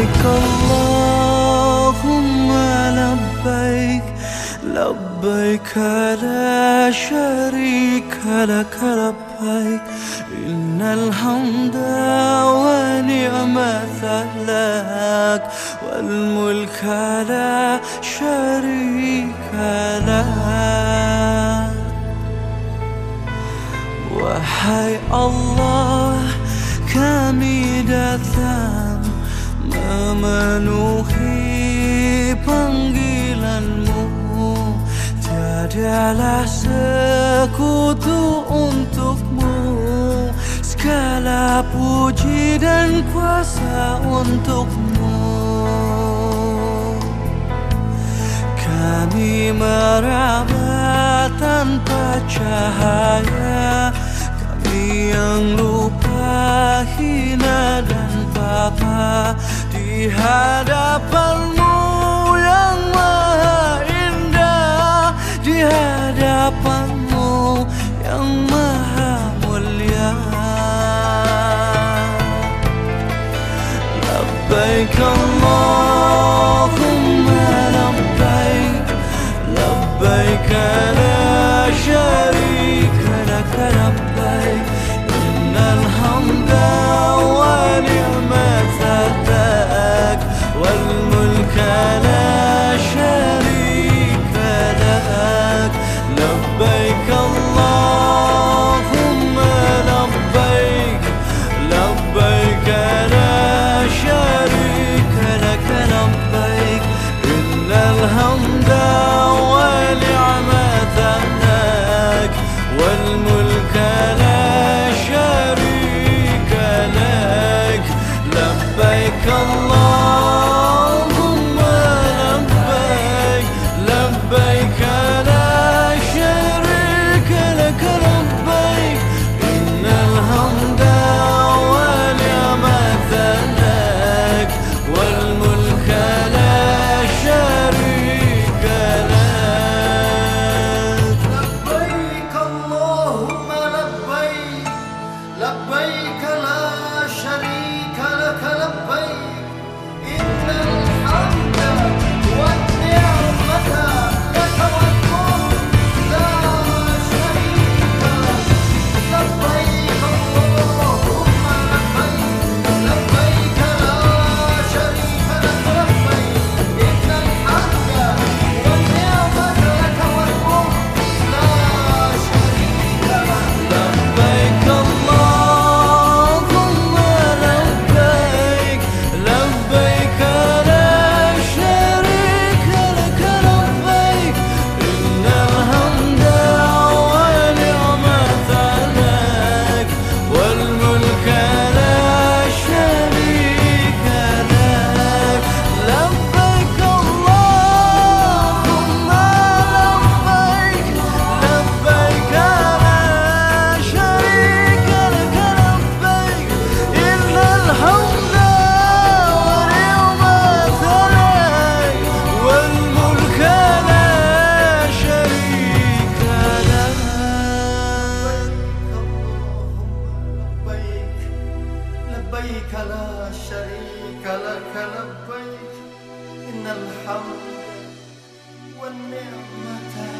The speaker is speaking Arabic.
لبيك اللهم لبيك لبيك لا شريك لك لبيك. إن الحمد ونعمة لك والملك لا شريك لك. وحي الله كامدة memenuhi panggilanmu. Tiadalah sekutu untukmu. Segala puji dan kuasa untukmu. Kami meraba tanpa cahaya. Kami yang lupa papa di hadapanmu yang maha indah. Di hadapanmu yang maha mulia. Labbaik Allahumma labbaik. Labbaik لبيك اللهم لبيك لبيك لا شريك شريك لك لبيك إن الحمد والنعمة